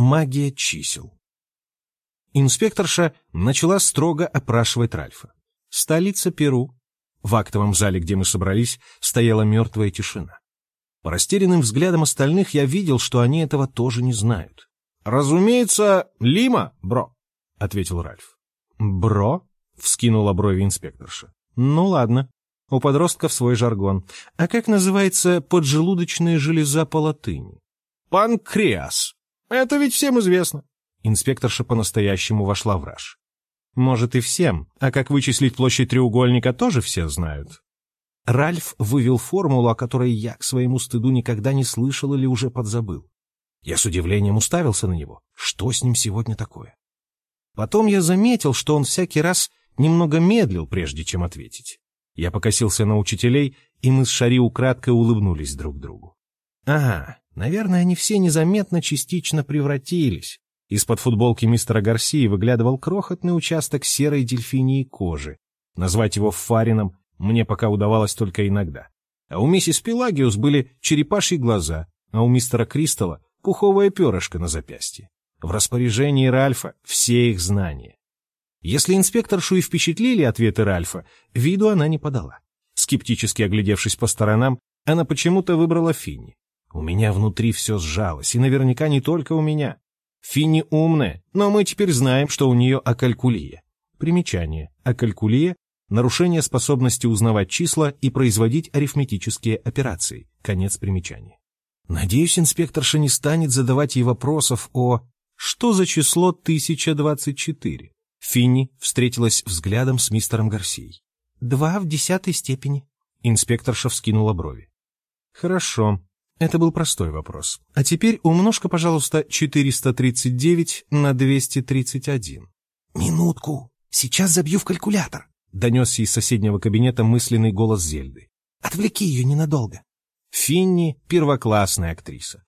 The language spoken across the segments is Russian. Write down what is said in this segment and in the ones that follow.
Магия чисел. Инспекторша начала строго опрашивать Ральфа. Столица Перу. В актовом зале, где мы собрались, стояла мертвая тишина. По растерянным взглядам остальных я видел, что они этого тоже не знают. «Разумеется, Лима, бро», — ответил Ральф. «Бро?» — вскинула брови инспекторша. «Ну ладно. У подростков свой жаргон. А как называется поджелудочная железа по латыни?» «Панкреас. Это ведь всем известно». Инспекторша по-настоящему вошла в раж. «Может, и всем. А как вычислить площадь треугольника, тоже все знают». Ральф вывел формулу, о которой я к своему стыду никогда не слышал или уже подзабыл. Я с удивлением уставился на него. Что с ним сегодня такое? Потом я заметил, что он всякий раз немного медлил, прежде чем ответить. Я покосился на учителей, и мы с Шари украдкой улыбнулись друг другу. Ага, наверное, они все незаметно частично превратились. Из-под футболки мистера Гарсии выглядывал крохотный участок серой дельфинии кожи. Назвать его фарином мне пока удавалось только иногда. А у миссис Пелагиус были черепашьи глаза, а у мистера Кристалла пуховое перышко на запястье. В распоряжении Ральфа все их знания. Если инспекторшу и впечатлили ответы Ральфа, виду она не подала. Скептически оглядевшись по сторонам, она почему-то выбрала Финни. У меня внутри все сжалось, и наверняка не только у меня. Финни умная, но мы теперь знаем, что у нее акалькулия. Примечание. Акалькулия – нарушение способности узнавать числа и производить арифметические операции. Конец примечания. Надеюсь, инспекторша не станет задавать ей вопросов о «Что за число 1024?» Финни встретилась взглядом с мистером Гарсией. «Два в десятой степени». Инспекторша вскинула брови. «Хорошо. Это был простой вопрос. А теперь умножь-ка, пожалуйста, 439 на 231». «Минутку. Сейчас забью в калькулятор», — донесся из соседнего кабинета мысленный голос Зельды. «Отвлеки ее ненадолго». Финни — первоклассная актриса.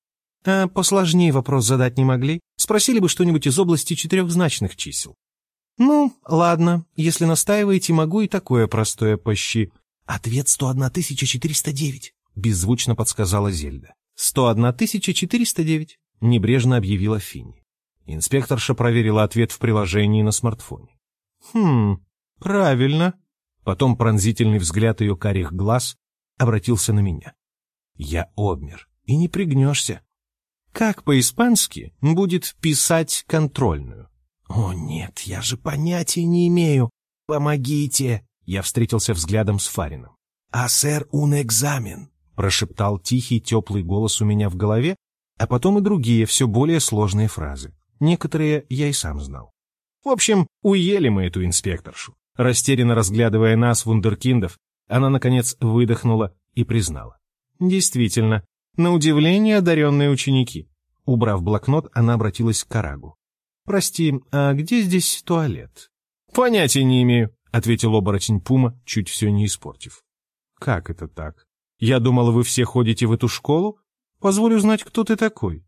А посложнее вопрос задать не могли? Спросили бы что-нибудь из области четырехзначных чисел. Ну, ладно, если настаиваете, могу и такое простое пощи. Ответ 101 409, беззвучно подсказала Зельда. 101 409, небрежно объявила Финни. Инспекторша проверила ответ в приложении на смартфоне. Хм, правильно. Потом пронзительный взгляд ее карих глаз обратился на меня. Я обмер, и не пригнешься. Как по-испански будет писать контрольную? О нет, я же понятия не имею. Помогите! Я встретился взглядом с Фарином. А сэр un экзамен, прошептал тихий теплый голос у меня в голове, а потом и другие, все более сложные фразы. Некоторые я и сам знал. В общем, уели мы эту инспекторшу. Растерянно разглядывая нас, вундеркиндов, она, наконец, выдохнула и признала. Действительно, на удивление одаренные ученики. Убрав блокнот, она обратилась к Карагу. «Прости, а где здесь туалет?» «Понятия не имею», — ответил оборотень Пума, чуть все не испортив. «Как это так? Я думала, вы все ходите в эту школу? Позволю знать, кто ты такой».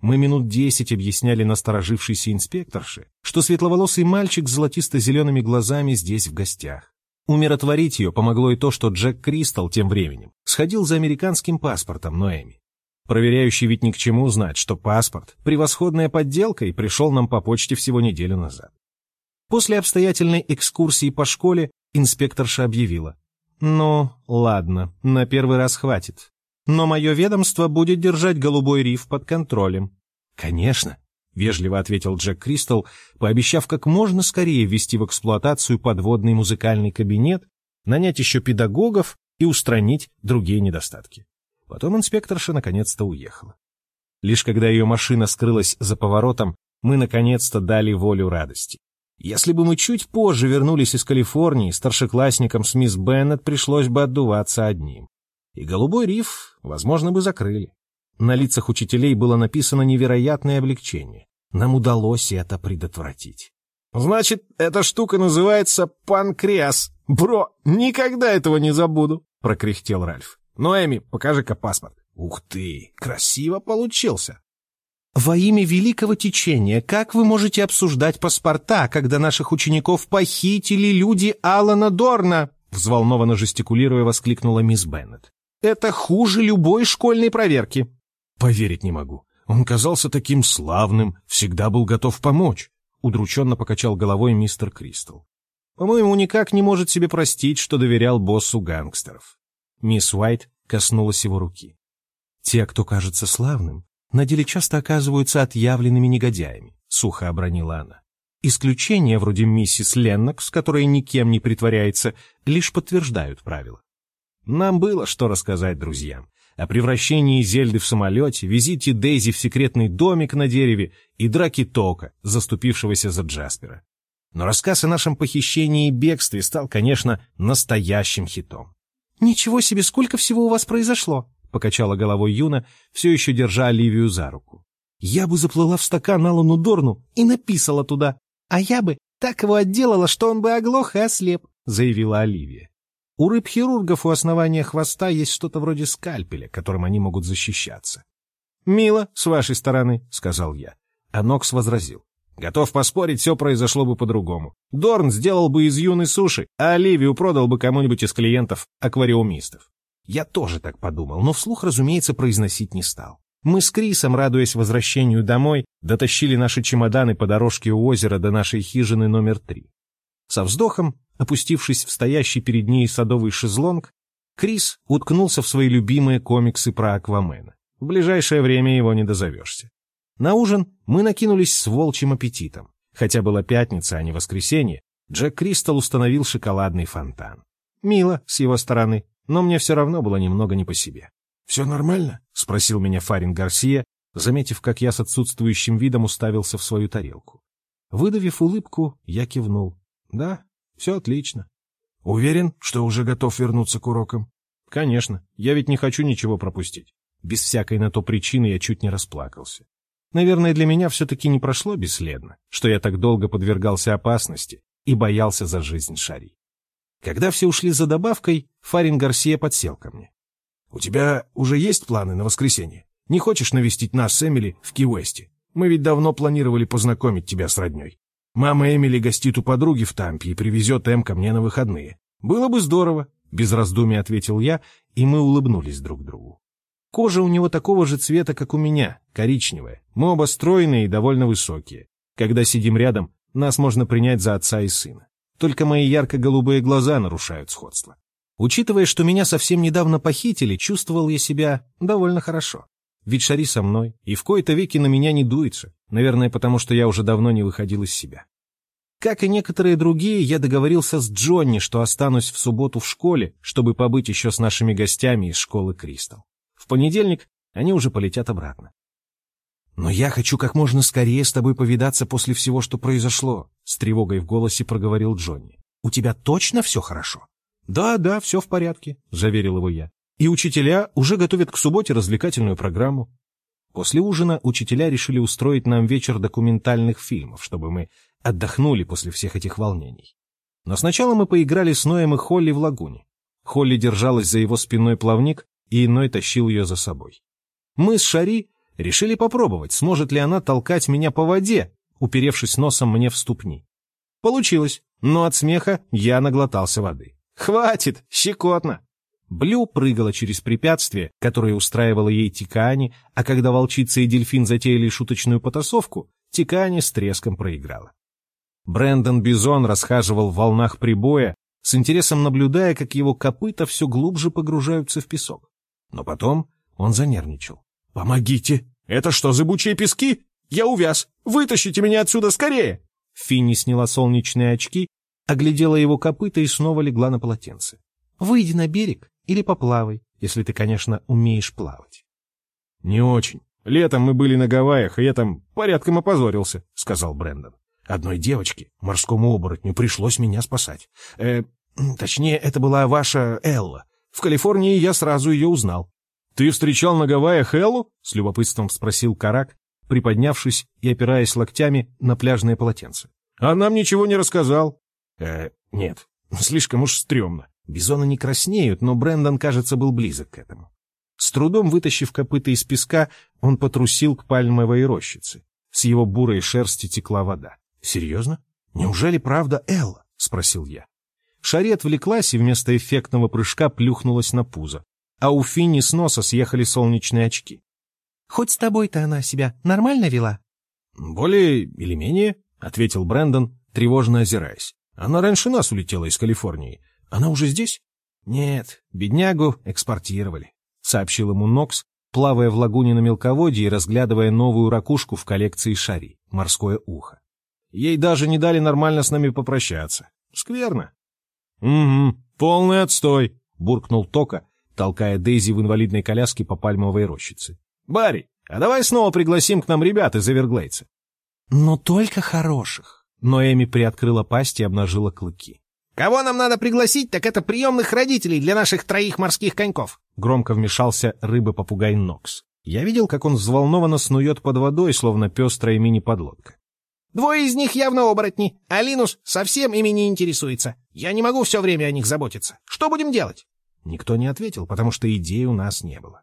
Мы минут десять объясняли насторожившейся инспекторше, что светловолосый мальчик с золотисто-зелеными глазами здесь в гостях. Умиротворить ее помогло и то, что Джек Кристал тем временем сходил за американским паспортом Ноэми. Проверяющий ведь ни к чему знать, что паспорт — превосходная подделка и пришел нам по почте всего неделю назад. После обстоятельной экскурсии по школе инспекторша объявила. «Ну, ладно, на первый раз хватит. Но мое ведомство будет держать голубой риф под контролем». «Конечно», — вежливо ответил Джек Кристал, пообещав как можно скорее ввести в эксплуатацию подводный музыкальный кабинет, нанять еще педагогов и устранить другие недостатки. Потом инспекторша наконец-то уехала. Лишь когда ее машина скрылась за поворотом, мы наконец-то дали волю радости. Если бы мы чуть позже вернулись из Калифорнии, старшеклассникам с мисс Беннет пришлось бы отдуваться одним. И голубой риф, возможно, бы закрыли. На лицах учителей было написано невероятное облегчение. Нам удалось это предотвратить. «Значит, эта штука называется панкреас. Бро, никогда этого не забуду!» — прокряхтел Ральф. Ноэми, покажи-ка паспорт. Ух ты, красиво получился. Во имя великого течения, как вы можете обсуждать паспорта, когда наших учеников похитили люди Алана Дорна? Взволнованно жестикулируя, воскликнула мисс Беннет. Это хуже любой школьной проверки. Поверить не могу. Он казался таким славным, всегда был готов помочь. Удрученно покачал головой мистер Кристал. По-моему, никак не может себе простить, что доверял боссу гангстеров. Мисс Уайт коснулась его руки. Те, кто кажется славным, на деле часто оказываются отъявленными негодяями, сухо обронила она. Исключения, вроде миссис Леннокс, которая никем не притворяется, лишь подтверждают правила. Нам было что рассказать друзьям. О превращении Зельды в самолете, визите Дейзи в секретный домик на дереве и драке Тока, заступившегося за Джаспера. Но рассказ о нашем похищении и бегстве стал, конечно, настоящим хитом. «Ничего себе, сколько всего у вас произошло!» — покачала головой Юна, все еще держа Оливию за руку. «Я бы заплыла в стакан Алану Дорну и написала туда, а я бы так его отделала, что он бы оглох и ослеп», — заявила Оливия. У рыб-хирургов у основания хвоста есть что-то вроде скальпеля, которым они могут защищаться. «Мило, с вашей стороны», — сказал я. А Нокс возразил. «Готов поспорить, все произошло бы по-другому. Дорн сделал бы из юной суши, а Оливию продал бы кому-нибудь из клиентов-аквариумистов». Я тоже так подумал, но вслух, разумеется, произносить не стал. Мы с Крисом, радуясь возвращению домой, дотащили наши чемоданы по дорожке у озера до нашей хижины номер три. Со вздохом, опустившись в стоящий перед ней садовый шезлонг, Крис уткнулся в свои любимые комиксы про Аквамена. В ближайшее время его не дозовешься. На ужин мы накинулись с волчьим аппетитом. Хотя была пятница, а не воскресенье, Джек Кристал установил шоколадный фонтан. Мило с его стороны, но мне все равно было немного не по себе. «Все нормально?» — спросил меня Фарин Гарсия, заметив, как я с отсутствующим видом уставился в свою тарелку. Выдавив улыбку, я кивнул. Да, все отлично. Уверен, что уже готов вернуться к урокам? Конечно, я ведь не хочу ничего пропустить. Без всякой на то причины я чуть не расплакался. Наверное, для меня все-таки не прошло бесследно, что я так долго подвергался опасности и боялся за жизнь Шари. Когда все ушли за добавкой, Фарин Гарсия подсел ко мне. — У тебя уже есть планы на воскресенье? Не хочешь навестить нас с Эмили в Ки-Уэсте? Мы ведь давно планировали познакомить тебя с родней. Мама Эмили гостит у подруги в Тампе и привезет Эм ко мне на выходные. Было бы здорово, без раздумий ответил я, и мы улыбнулись друг другу. Кожа у него такого же цвета, как у меня, коричневая. Мы оба стройные и довольно высокие. Когда сидим рядом, нас можно принять за отца и сына. Только мои ярко-голубые глаза нарушают сходство. Учитывая, что меня совсем недавно похитили, чувствовал я себя довольно хорошо. Ведь Шари со мной, и в кои-то веки на меня не дуется, наверное, потому что я уже давно не выходил из себя. Как и некоторые другие, я договорился с Джонни, что останусь в субботу в школе, чтобы побыть еще с нашими гостями из школы Кристал. В понедельник они уже полетят обратно. «Но я хочу как можно скорее с тобой повидаться после всего, что произошло», — с тревогой в голосе проговорил Джонни. «У тебя точно все хорошо?» «Да, да, все в порядке», — заверил его я. И учителя уже готовят к субботе развлекательную программу. После ужина учителя решили устроить нам вечер документальных фильмов, чтобы мы отдохнули после всех этих волнений. Но сначала мы поиграли с Ноем и Холли в лагуне. Холли держалась за его спинной плавник, и Ной тащил ее за собой. Мы с Шари решили попробовать, сможет ли она толкать меня по воде, уперевшись носом мне в ступни. Получилось, но от смеха я наглотался воды. «Хватит! Щекотно!» Блю прыгала через препятствие, которое устраивало ей Тикани, а когда волчица и дельфин затеяли шуточную потасовку, Тикани с треском проиграла. Брэндон Бизон расхаживал в волнах прибоя, с интересом наблюдая, как его копыта все глубже погружаются в песок. Но потом он занервничал. «Помогите! Это что, зыбучие пески? Я увяз! Вытащите меня отсюда скорее!» Финни сняла солнечные очки, оглядела его копыта и снова легла на полотенце. «Выйди на берег или поплавай, если ты, конечно, умеешь плавать. — Не очень. Летом мы были на Гавайях, и я там порядком опозорился, — сказал Брэндон. Одной девочке, морскому оборотню, пришлось меня спасать. Э, точнее, это была ваша Элла. В Калифорнии я сразу ее узнал. — Ты встречал на Гавайях Эллу? — с любопытством спросил Карак, приподнявшись и опираясь локтями на пляжное полотенце. — А нам ничего не рассказал. Э, нет, слишком уж стрёмно. Бизоны не краснеют, но Брэндон, кажется, был близок к этому. С трудом вытащив копыта из песка, он потрусил к пальмовой рощице. С его бурой шерсти текла вода. «Серьезно? Неужели правда Элла?» — спросил я. Шари отвлеклась и вместо эффектного прыжка плюхнулась на пузо, а у Финни с носа съехали солнечные очки. Хоть с тобой-то она себя нормально вела?» «Более или менее», — ответил Брэндон, тревожно озираясь. «Она раньше нас улетела из Калифорнии. Она уже здесь?» «Нет, беднягу экспортировали», — сообщил ему Нокс, плавая в лагуне на мелководье и разглядывая новую ракушку в коллекции шари — морское ухо. Ей даже не дали нормально с нами попрощаться. Скверно. «Угу, полный отстой», — буркнул Тока, толкая Дейзи в инвалидной коляске по пальмовой рощице. «Барри, а давай снова пригласим к нам ребят из Эверглейца». «Но только хороших». Но Эми приоткрыла пасть и обнажила клыки. «Кого нам надо пригласить, так это приемных родителей для наших троих морских коньков». Громко вмешался рыба-попугай Нокс. Я видел, как он взволнованно снует под водой, словно пестрая мини-подлодка. Двое из них явно оборотни, а Линус совсем ими не интересуется. Я не могу все время о них заботиться. Что будем делать?» Никто не ответил, потому что идей у нас не было.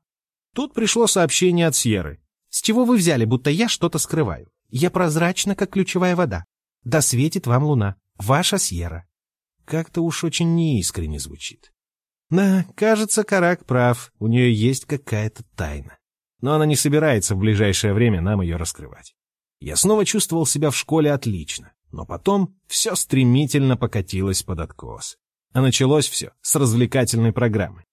Тут пришло сообщение от Сьерры. «С чего вы взяли, будто я что-то скрываю? Я прозрачна, как ключевая вода. Да светит вам луна. Ваша Сьерра». Как-то уж очень неискренне звучит. Да, кажется, Карак прав, у нее есть какая-то тайна. Но она не собирается в ближайшее время нам ее раскрывать. Я снова чувствовал себя в школе отлично, но потом все стремительно покатилось под откос. А началось все с развлекательной программы.